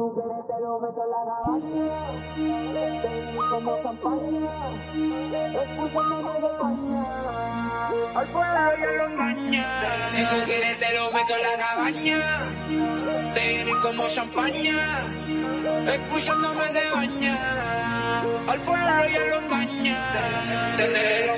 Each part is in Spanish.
tú quieres te lo meto en la gabardina. Te como campaña. Escúchame de España. Al pueblo yo lo engaña. Si tú quieres te lo meto en la cabaña. Te vienen como champaña. Escuchándome de baña. Al pueblo yo lo engaña. Tener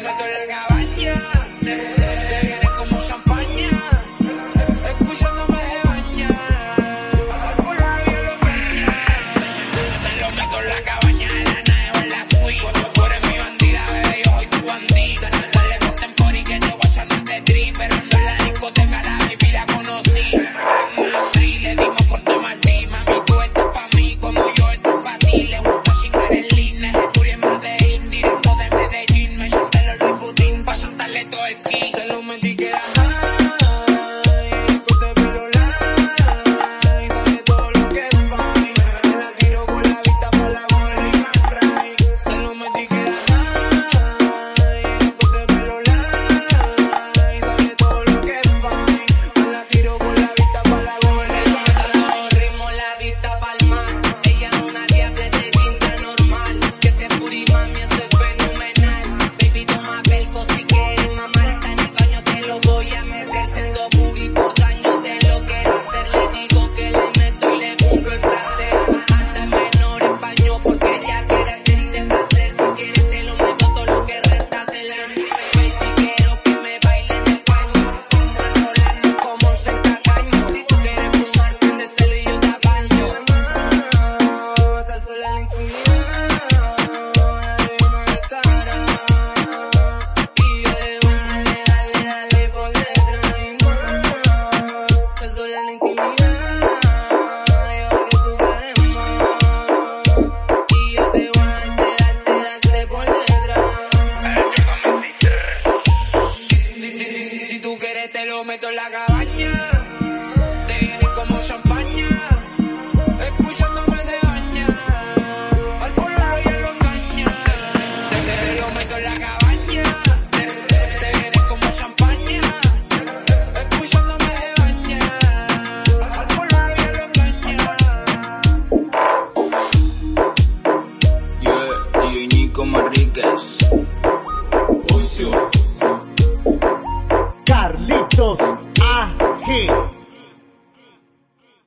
sí. lo meto en la cabaña. Te vienen como champaña. Escuchándome se baña. Al pueblo lo ya lo engaña. Te, te, te, lo meto en la cabaña. Te, te, te como champaña. Escuchándome se baña. Al pueblo lo ya lo engaña. Yeah, DJ Nico Marríquez. Ocio. A arre.